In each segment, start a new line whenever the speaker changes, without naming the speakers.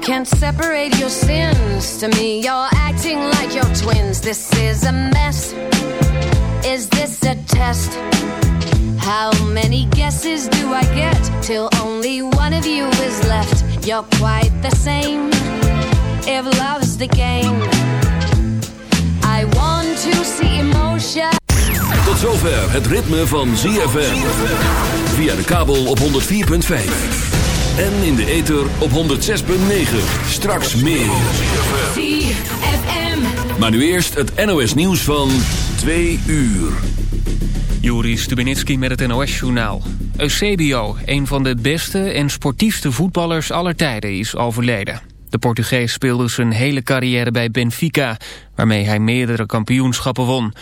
can't separate your sins. To me, you're acting like your twins. This is a mess. Is this a test? How many guesses do I get till only one of you is left? You're quite the same. If love's the game, I want to see emotion.
Tot zover het ritme van ZFM. Via de kabel op 104.5. En in de ether op 106.9. Straks meer. Maar nu eerst het NOS nieuws van 2 uur.
Juri Stubenitski met het NOS-journaal. Eusebio, een van de beste en sportiefste voetballers aller tijden, is overleden. De Portugees speelde zijn hele carrière bij Benfica, waarmee hij meerdere kampioenschappen won.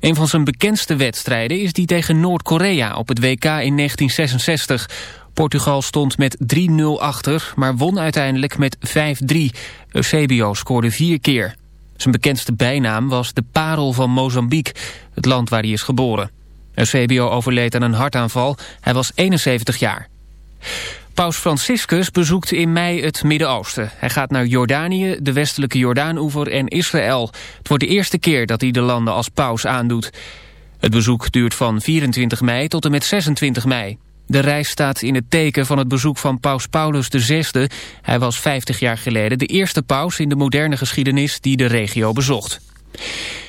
Een van zijn bekendste wedstrijden is die tegen Noord-Korea op het WK in 1966. Portugal stond met 3-0 achter, maar won uiteindelijk met 5-3. Eusebio scoorde vier keer. Zijn bekendste bijnaam was de parel van Mozambique, het land waar hij is geboren. Eusebio overleed aan een hartaanval, hij was 71 jaar. Paus Franciscus bezoekt in mei het Midden-Oosten. Hij gaat naar Jordanië, de westelijke Jordaanoever en Israël. Het wordt de eerste keer dat hij de landen als paus aandoet. Het bezoek duurt van 24 mei tot en met 26 mei. De reis staat in het teken van het bezoek van paus Paulus VI. Hij was 50 jaar geleden de eerste paus in de moderne geschiedenis die de regio bezocht.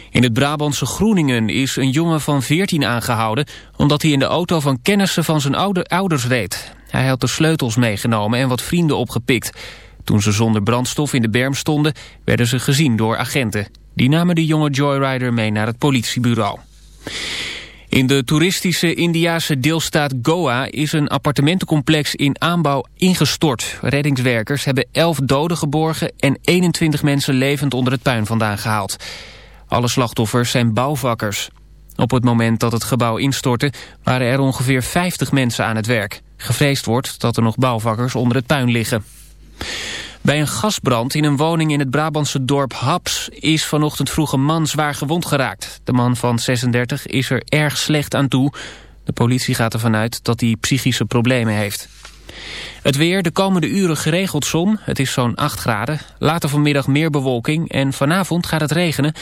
In het Brabantse Groeningen is een jongen van 14 aangehouden... omdat hij in de auto van kennissen van zijn ouders reed. Hij had de sleutels meegenomen en wat vrienden opgepikt. Toen ze zonder brandstof in de berm stonden... werden ze gezien door agenten. Die namen de jonge joyrider mee naar het politiebureau. In de toeristische Indiase deelstaat Goa is een appartementencomplex in aanbouw ingestort. Reddingswerkers hebben 11 doden geborgen en 21 mensen levend onder het puin vandaan gehaald. Alle slachtoffers zijn bouwvakkers. Op het moment dat het gebouw instortte waren er ongeveer 50 mensen aan het werk. Gevreesd wordt dat er nog bouwvakkers onder het puin liggen. Bij een gasbrand in een woning in het Brabantse dorp Haps is vanochtend vroeg een man zwaar gewond geraakt. De man van 36 is er erg slecht aan toe. De politie gaat ervan uit dat hij psychische problemen heeft. Het weer, de komende uren geregeld zon. Het is zo'n 8 graden. Later vanmiddag meer bewolking en vanavond gaat het regenen.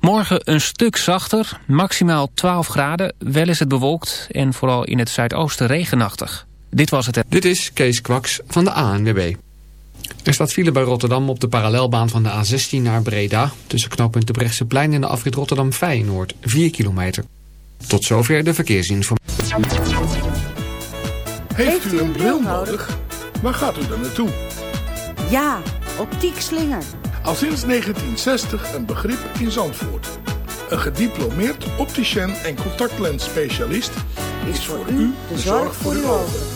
Morgen een stuk zachter, maximaal 12 graden. Wel is het bewolkt en vooral in het zuidoosten regenachtig. Dit was het.
Dit is Kees Kwaks van de ANWB. Er staat file bij Rotterdam op de parallelbaan van de A16 naar Breda... tussen knooppunt plein en de afrit Rotterdam-Feyenoord, 4 kilometer. Tot zover de verkeersinformatie.
Heeft u een bril nodig? Waar gaat u dan naartoe?
Ja, optiek slinger.
Al sinds 1960 een begrip in Zandvoort. Een gediplomeerd opticien en contactlensspecialist is voor u de zorg voor uw ogen.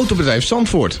Autobedrijf Zandvoort,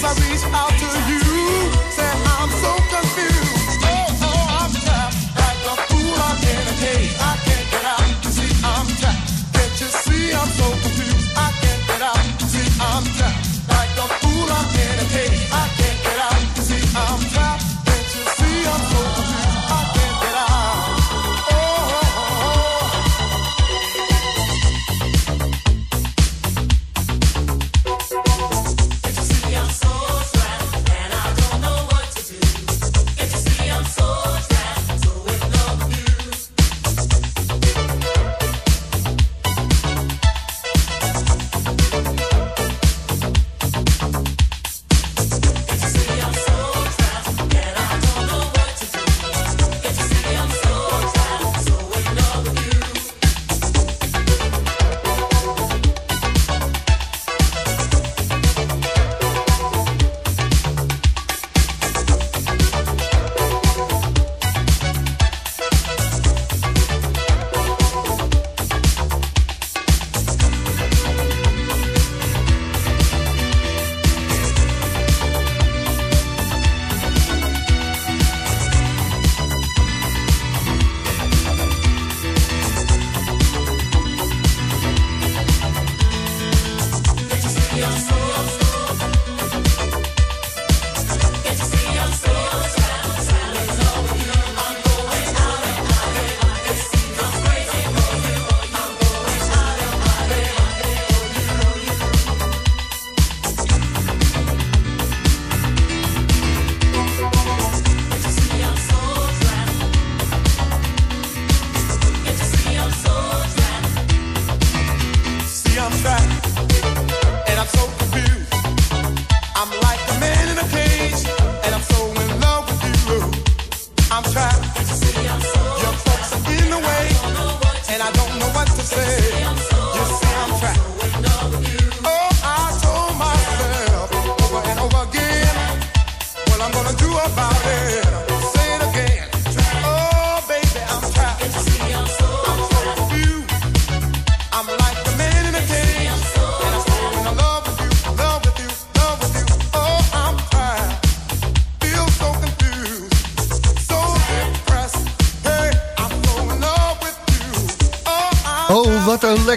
As I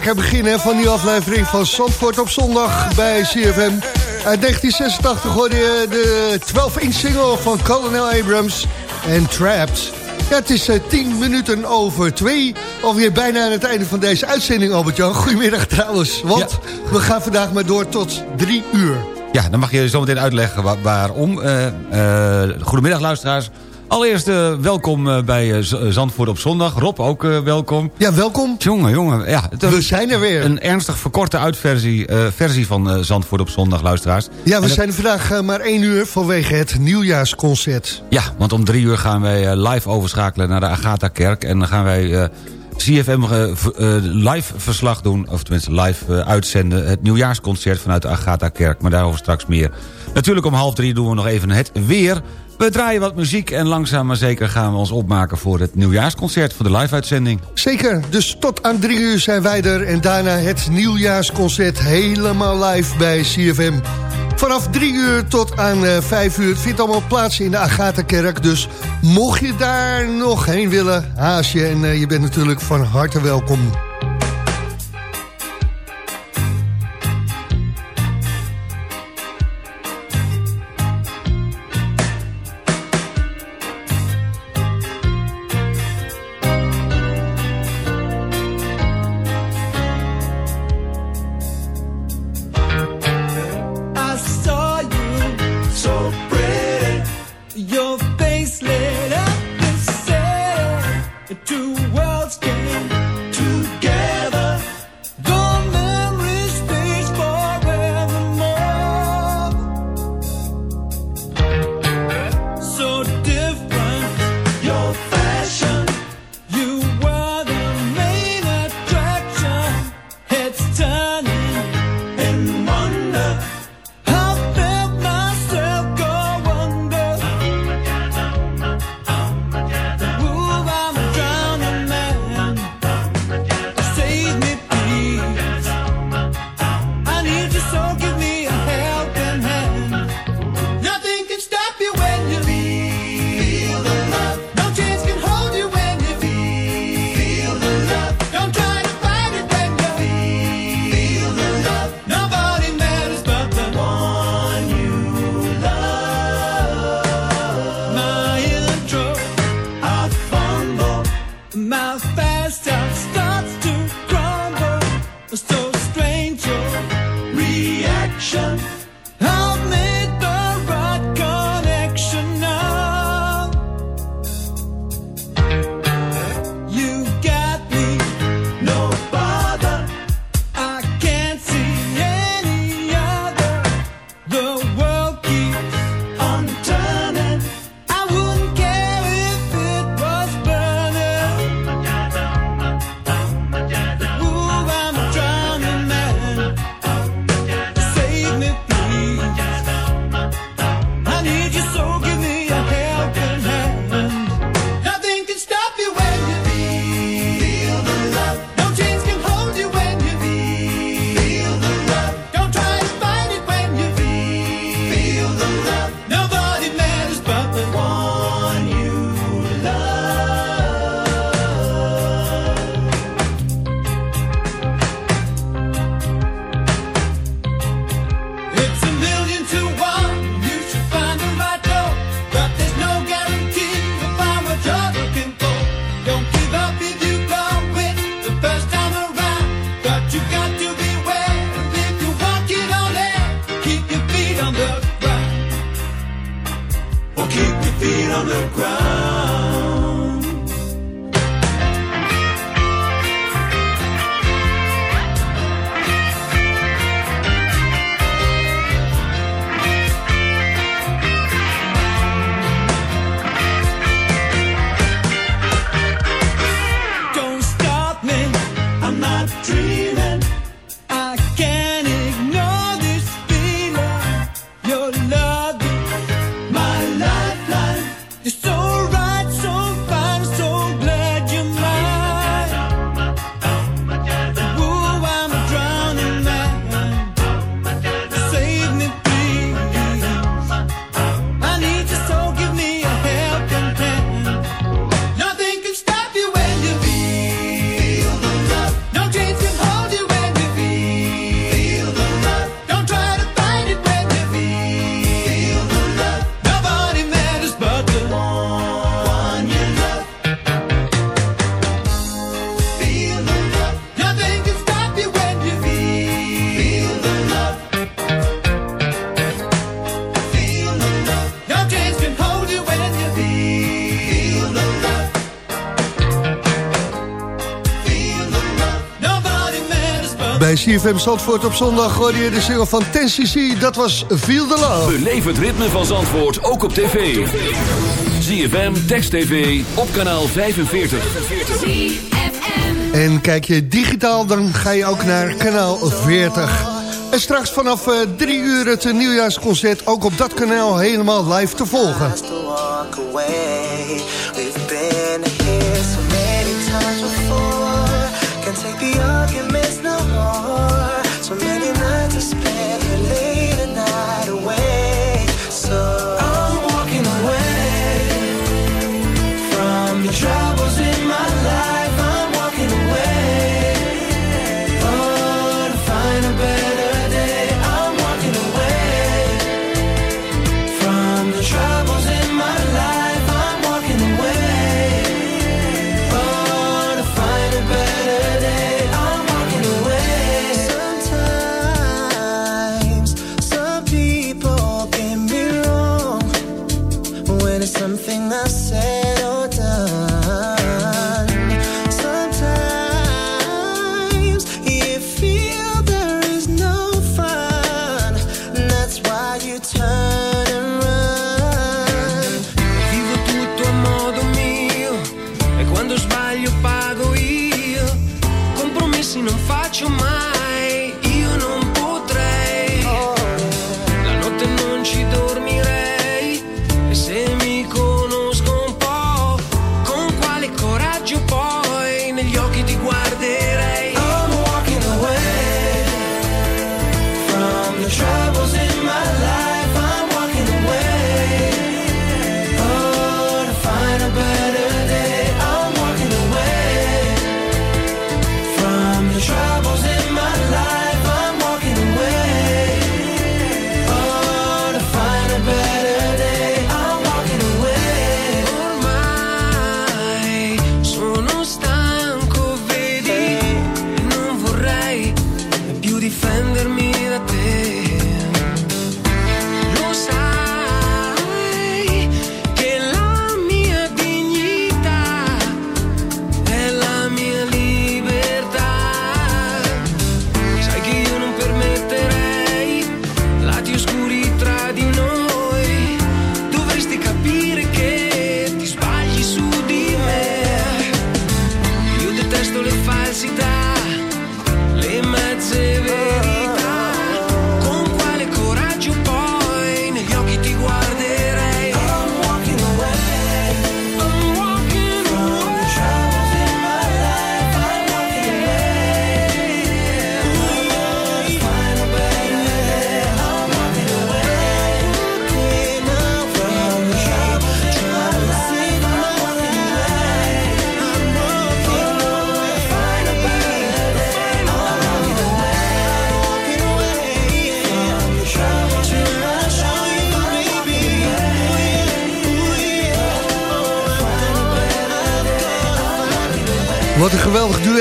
lekker begin hè, van die aflevering van Zandvoort op zondag bij CFM. Uit 1986 hoorde je de 12-inch single van Colonel Abrams en Trapped. Ja, het is eh, 10 minuten over 2. Alweer bijna aan het einde van deze uitzending, Albert-Jan. Goedemiddag trouwens, want we gaan vandaag maar door tot 3 uur.
Ja, dan mag je zometeen uitleggen wa- waarom. Eh, eh, goedemiddag luisteraars. Allereerst eh, welkom eh, bij eh, Zandvoort op zondag. Rob, ook welkom.
Ja, welkom.
Jongen, jongen. Ja, het-
We zijn er weer.
Een ernstig verkorte uitversie versie van Zandvoort op zondag, luisteraars.
Ja, we
En
zijn er vandaag maar 1 uur vanwege het nieuwjaarsconcert.
Ja, want om drie uur gaan wij live overschakelen naar de Agatha-kerk. En dan gaan wij CFM live verslag doen, of tenminste live uitzenden... het nieuwjaarsconcert vanuit de Agatha-kerk, maar daarover straks meer. Natuurlijk om half drie doen we nog even het weer. We draaien wat muziek en langzaam maar zeker gaan we ons opmaken... voor het nieuwjaarsconcert, voor de live-uitzending.
Zeker, dus tot aan drie uur zijn wij er. En daarna het nieuwjaarsconcert helemaal live bij CFM. Vanaf drie uur tot aan eh, vijf uur. Het vindt allemaal plaats in de Agatha-kerk. Dus mocht je daar nog heen willen, haast je. En eh, je bent natuurlijk van harte welkom.
CFM Zandvoort op zondag hoorde je de single van Ten cc Dat was Feel the Love.
Beleef het ritme van Zandvoort ook op tv. ZFM, Text TV, op kanaal 45.
En kijk je digitaal, dan ga je ook naar kanaal 40. En straks vanaf 3 uh, uur het nieuwjaarsconcert ook op dat kanaal helemaal live te volgen.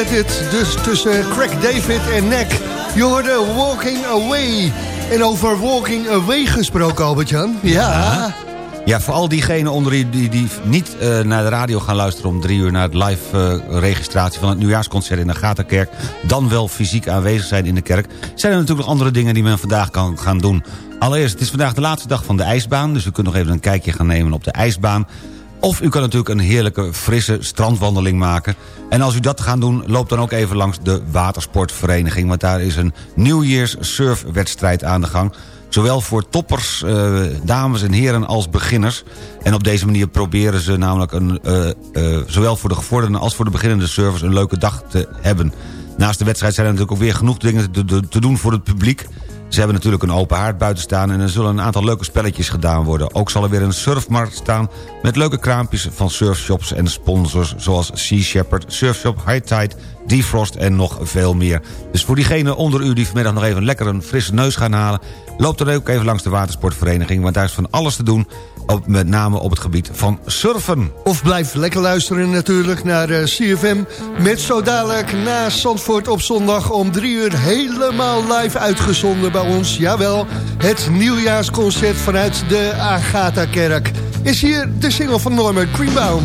Duet dit. Dus tussen Craig David en Neck. Je hoorde Walking Away. En over Walking Away gesproken, Albert-Jan. Ja.
Ja, voor al diegenen onder die, die, die niet uh, naar de radio gaan luisteren... om drie uur naar het live uh, registratie van het nieuwjaarsconcert in de Gatakerk... dan wel fysiek aanwezig zijn in de kerk... zijn er natuurlijk nog andere dingen die men vandaag kan gaan doen. Allereerst, het is vandaag de laatste dag van de ijsbaan... dus u kunt nog even een kijkje gaan nemen op de ijsbaan... Of u kan natuurlijk een heerlijke, frisse strandwandeling maken. En als u dat gaat doen, loop dan ook even langs de watersportvereniging... want daar is een Nieuwjaars surfwedstrijd aan de gang... Zowel voor toppers, uh, dames en heren als beginners. En op deze manier proberen ze namelijk een, uh, uh, zowel voor de gevorderden als voor de beginnende surfers een leuke dag te hebben. Naast de wedstrijd zijn er natuurlijk ook weer genoeg dingen te doen voor het publiek. Ze hebben natuurlijk een open haard buiten staan... en er zullen een aantal leuke spelletjes gedaan worden. Ook zal er weer een surfmarkt staan... met leuke kraampjes van surfshops en sponsors... zoals Sea Shepherd, Surfshop, High Tide, Defrost en nog veel meer. Dus voor diegenen onder u die vanmiddag nog even lekker een frisse neus gaan halen... loop dan ook even langs de watersportvereniging... want daar is van alles te doen op, met name op het gebied van surfen.
Of blijf lekker luisteren natuurlijk naar uh, CFM... met zo dadelijk na Zandvoort op zondag om drie uur... helemaal live uitgezonden bij ons. Jawel, het nieuwjaarsconcert vanuit de Agatha-kerk. Is hier de single van Norman Greenbaum.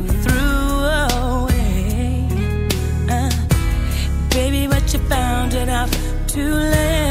too late.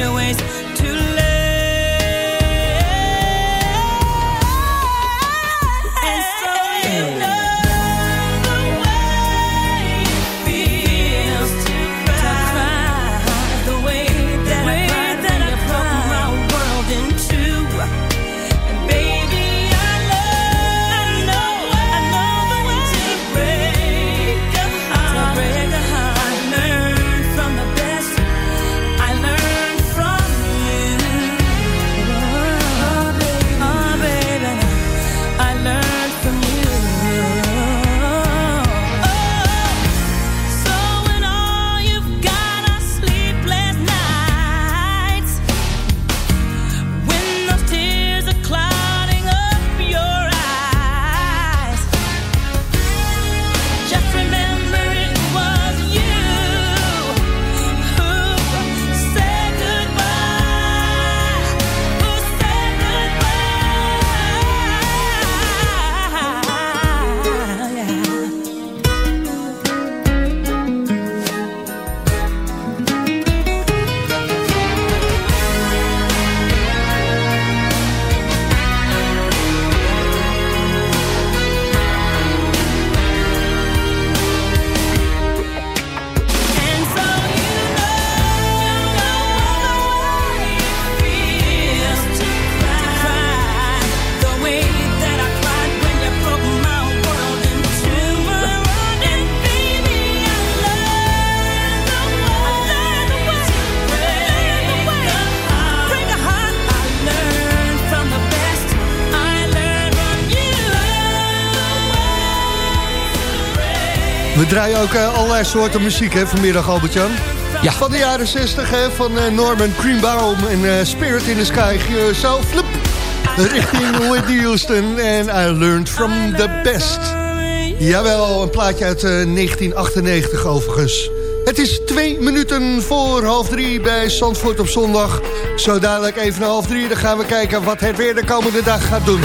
your ways.
We draaien ook uh, allerlei soorten muziek hè, vanmiddag, Albert-Jan.
Ja.
Van de jaren 60 hè, van uh, Norman Greenbaum en uh, Spirit in the Sky. zo, flip, richting Whitney Houston en I Learned From The Best. Jawel, een plaatje uit 1998 overigens. Het is twee minuten voor half drie bij Zandvoort op zondag. Zo dadelijk even na half drie, dan gaan we kijken wat het weer de komende dag gaat doen.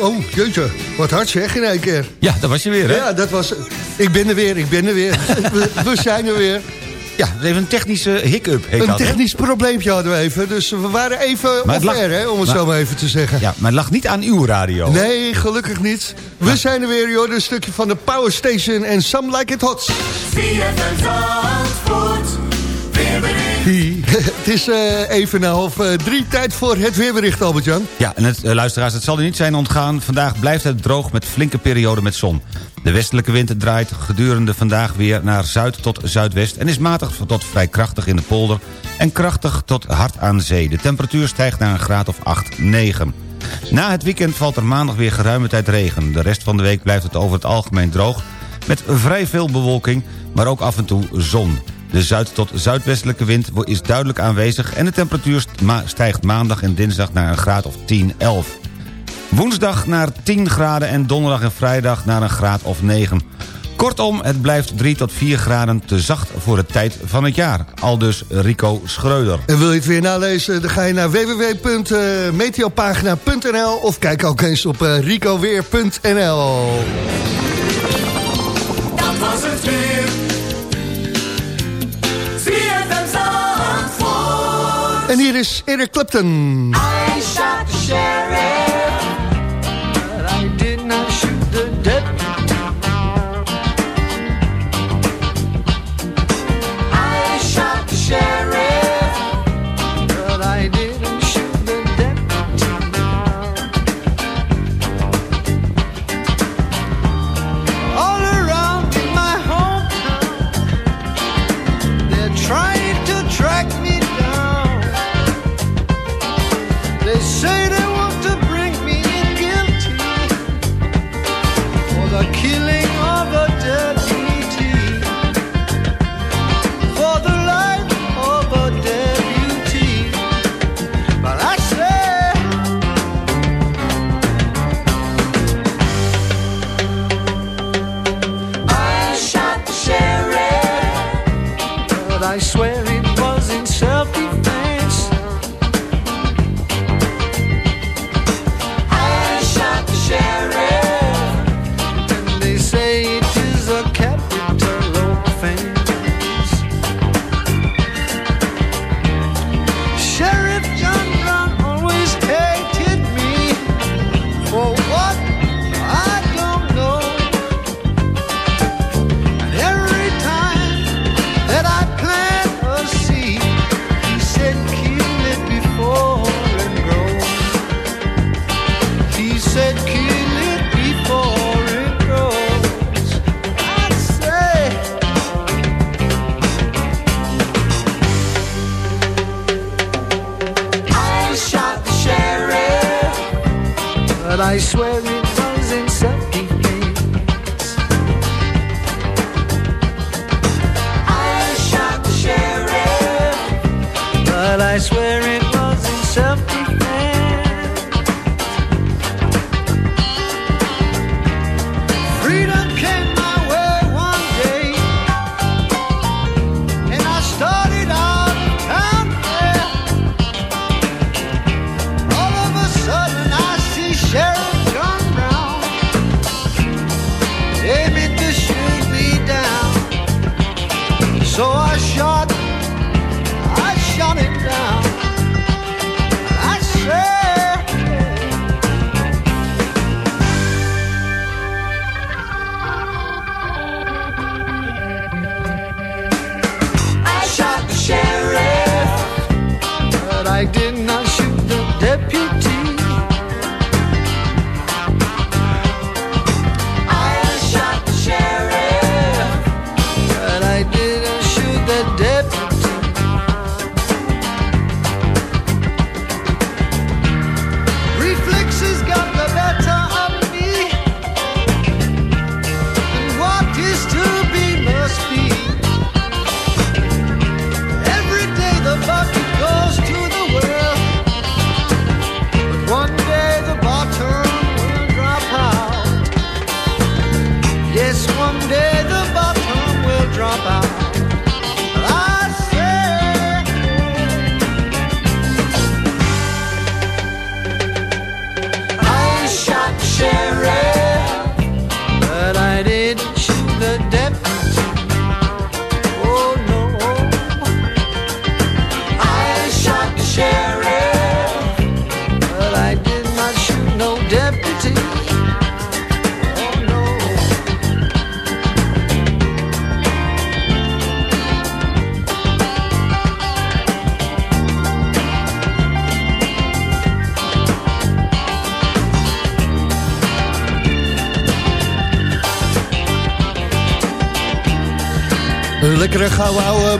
Oh, jeetje. Wat hard zeg in één keer.
Ja, dat was je weer, hè?
Ja, dat was... Ik ben er weer, ik ben er weer. we, we zijn er weer.
Ja, even een technische hiccup heet
Een
dat,
technisch probleempje hadden we even. Dus we waren even
Maar lag-
hè, om het
maar-
zo maar even te zeggen.
Ja, maar het lag niet aan uw radio.
Nee, gelukkig niet. We zijn er weer, joh. Een stukje van de Power Station en Some Like It Hot. Het is eh, even na half eh, drie tijd voor het weerbericht, Albert-Jan.
Ja, en het, eh, luisteraars, het zal u niet zijn ontgaan. Vandaag blijft het droog met flinke perioden met zon. De westelijke wind draait gedurende vandaag weer naar zuid tot zuidwest... en is matig tot vrij krachtig in de polder... en krachtig tot hard aan zee. De temperatuur stijgt naar een graad of 8, 9. Na het weekend valt er maandag weer geruime tijd regen. De rest van de week blijft het over het algemeen droog... met vrij veel bewolking, maar ook af en toe zon. De zuid- tot zuidwestelijke wind is duidelijk aanwezig... en de temperatuur stijgt maandag en dinsdag naar een graad of 10, 11. Woensdag naar 10 graden en donderdag en vrijdag naar een graad of 9. Kortom, het blijft 3 tot 4 graden te zacht voor de tijd van het jaar. Aldus Rico Schreuder.
En wil je het weer nalezen, dan ga je naar www.meteopagina.nl of kijk ook eens op eh, ricoweer.nl.
Dat was het weer.
En hier is Eric Clapton.
I shot the sheriff,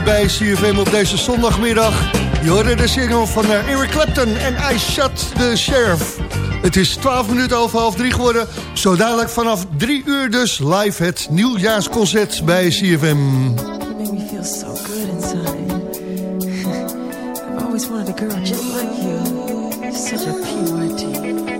bij CFM op deze zondagmiddag. Je hoorde de single van eh, Eric Clapton en I Shot the Sheriff. Het is 12 minuten over half drie geworden. Zo dadelijk vanaf drie uur dus live het nieuwjaarsconcert bij CFM.
make me feel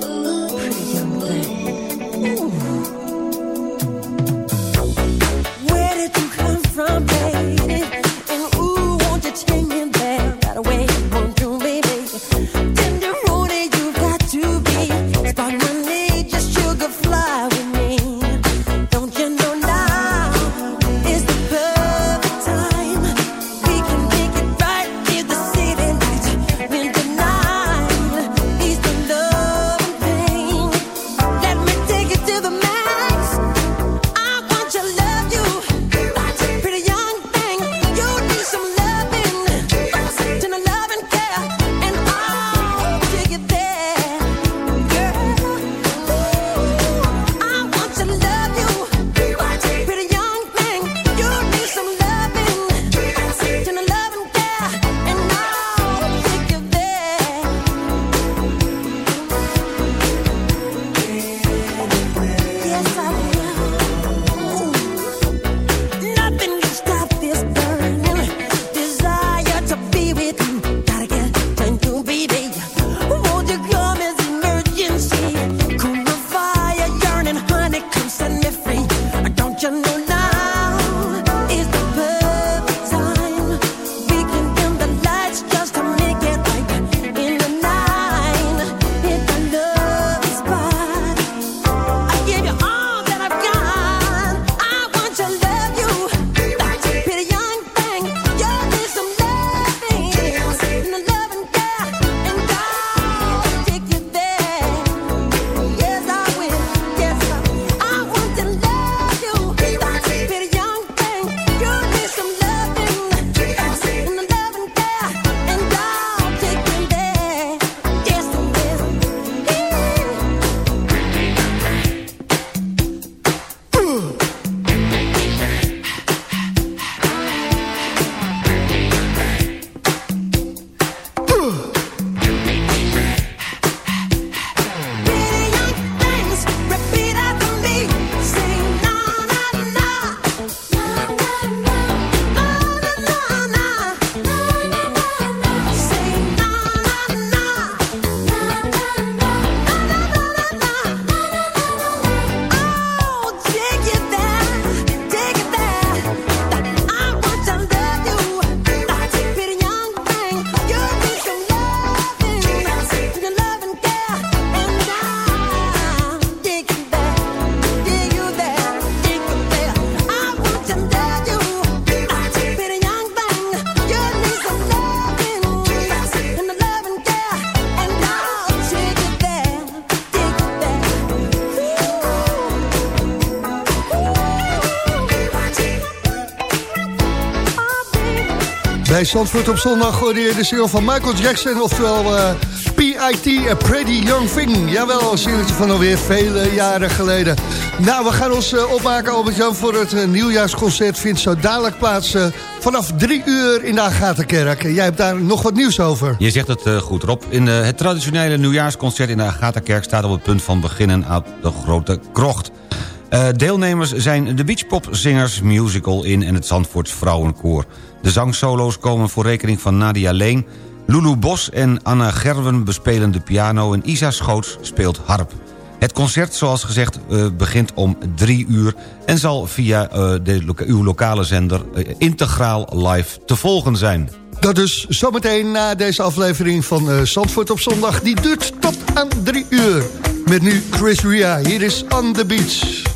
Bij Zandvoort op zondag hoorde de single van Michael Jackson, oftewel eh, P.I.T. A Pretty Young Thing. Jawel, een singeltje van alweer vele jaren geleden. Nou, we gaan ons eh, opmaken, Albert-Jan, voor het eh, nieuwjaarsconcert. Vindt zo dadelijk plaats vanaf drie uur in de Agatha-kerk. Jij hebt daar nog wat nieuws over.
Je zegt het goed, Rob. In, het traditionele nieuwjaarsconcert in de Agatha-kerk... staat op het punt van beginnen aan de Grote Krocht. Eh, deelnemers zijn de Beachpop Musical in... en het Zandvoorts Vrouwenkoor. De zangsolo's komen voor rekening van Nadia Leen... Lulu Bos en Anna Gerwen bespelen de piano... en Isa Schoots speelt harp. Het concert, zoals gezegd, eh, begint om drie uur... en zal via eh, uw lokale zender integraal live te volgen zijn.
Dat dus zometeen na deze aflevering van Zandvoort op zondag. Die duurt tot aan drie uur. Met nu Chris Ria. Hier is On The Beach.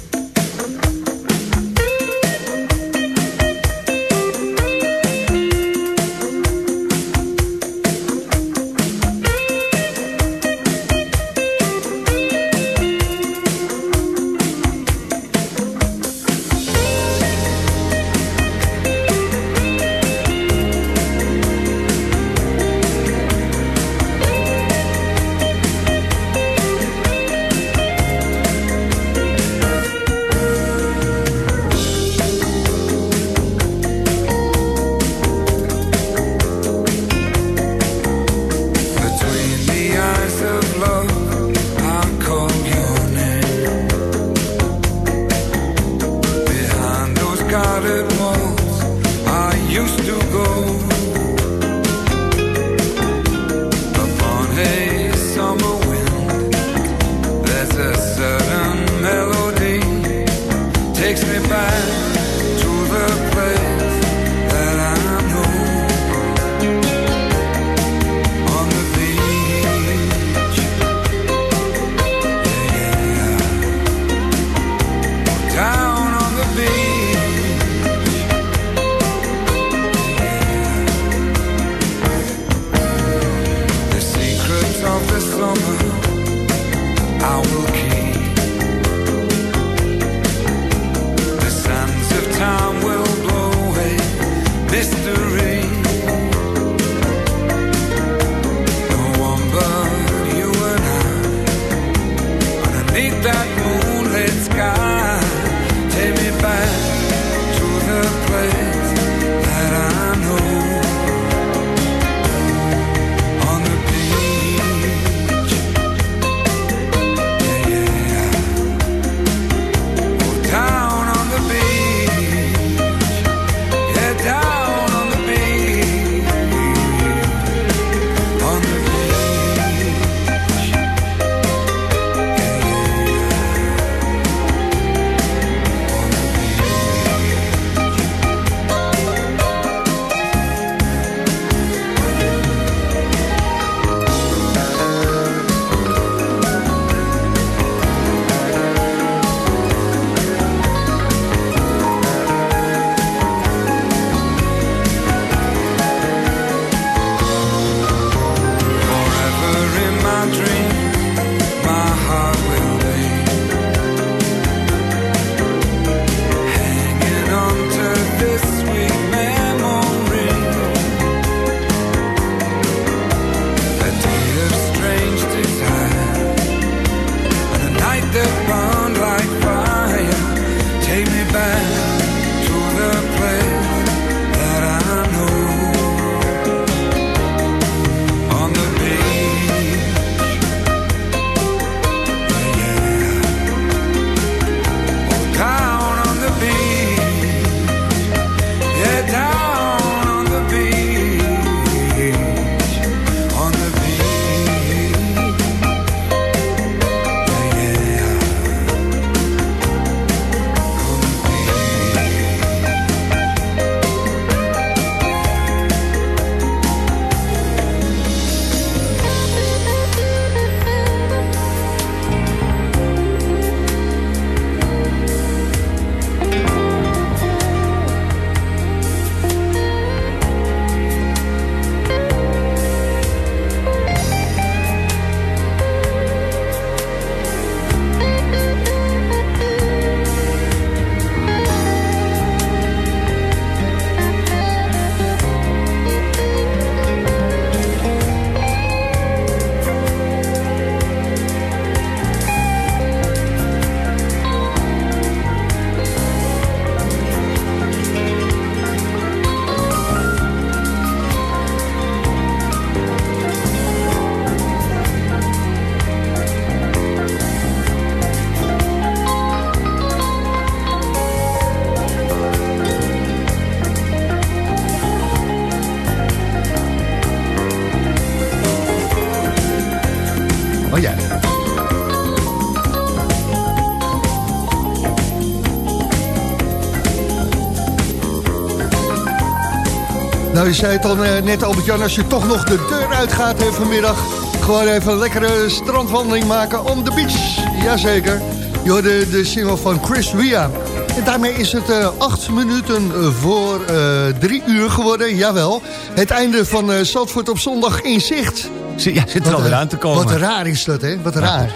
Nou, je zei het al eh, net, Albert-Jan, als je toch nog de deur uitgaat hè, vanmiddag... gewoon even een lekkere strandwandeling maken om de beach. Jazeker. Je hoorde de single van Chris Ria. En daarmee is het eh, acht minuten voor eh, drie uur geworden. Jawel. Het einde van eh Zandvoort op zondag in zicht.
Ja, zit er alweer aan te komen.
Wat raar is dat, hè? Wat raar.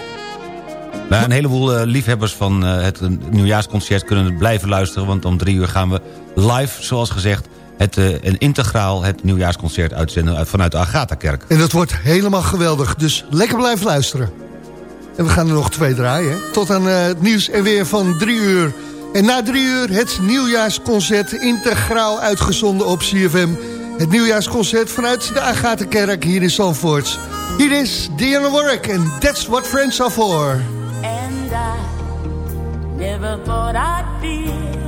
Nou, een heleboel liefhebbers van het nieuwjaarsconcert kunnen blijven luisteren... want om drie uur gaan we live, zoals gezegd... Het, eh, een integraal het nieuwjaarsconcert uitzenden uit- vanuit de Agatha-kerk.
En dat wordt helemaal geweldig. Dus lekker blijven luisteren. En we gaan er nog twee draaien. hè. Tot aan eh, het nieuws en weer van drie uur. En na drie uur het nieuwjaarsconcert integraal uitgezonden op CFM. Het nieuwjaarsconcert vanuit de Agatha-kerk hier in Zandvoort. Hier is Diana Warwick en That's What Friends Are For.
And I never thought I'd way.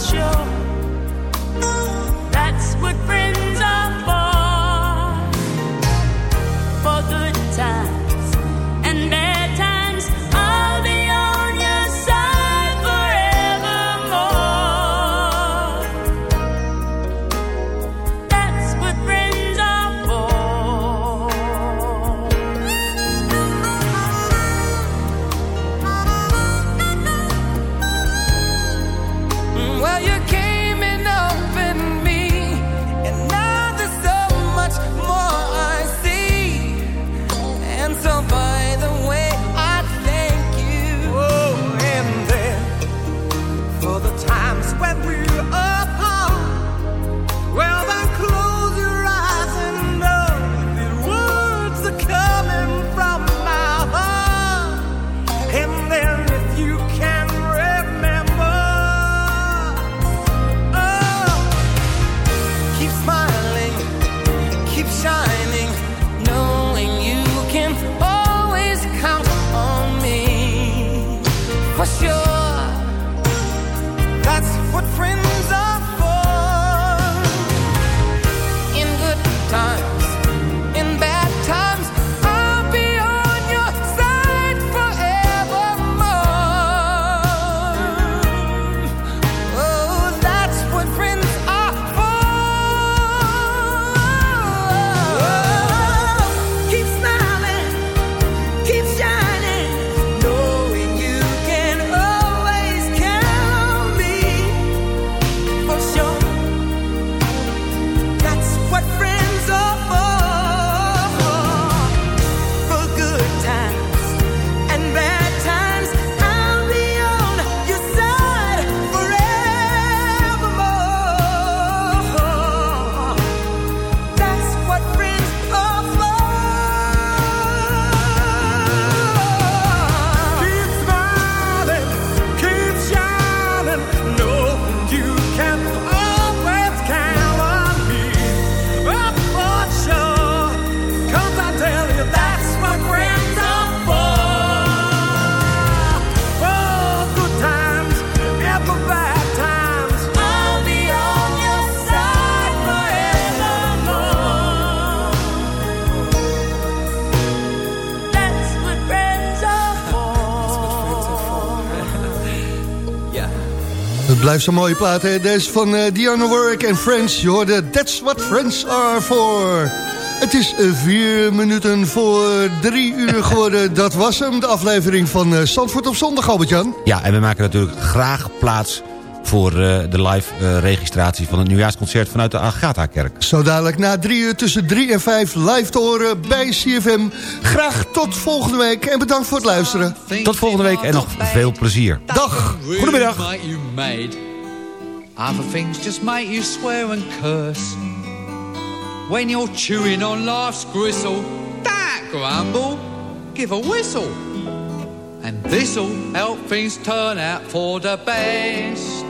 for
blijft zo'n mooie plaat, hè? Deze van eh Dionne Warwick en Friends. Je hoorde That's What Friends Are For. Het is eh, vier minuten voor drie uur geworden. Dat was hem, de aflevering van eh Zandvoort op zondag, Albert-Jan.
Ja, en we maken natuurlijk graag plaats voor eh, de live eh, registratie van het nieuwjaarsconcert vanuit de Agatha-kerk.
Zo dadelijk na drie uur tussen drie en vijf live te horen bij CFM. Graag tot volgende week en bedankt voor het luisteren.
Tot volgende week en nog veel plezier.
Dag.
Goedemiddag.
Other things just make you swear and curse. When you're chewing on life's gristle, that grumble, give a whistle. And this'll help things turn out for the best.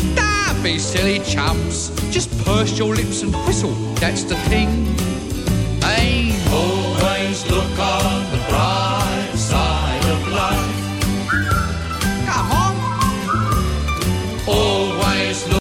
don't be silly chumps, just purse your lips and whistle, that's the thing. Aim. Always look on the prize.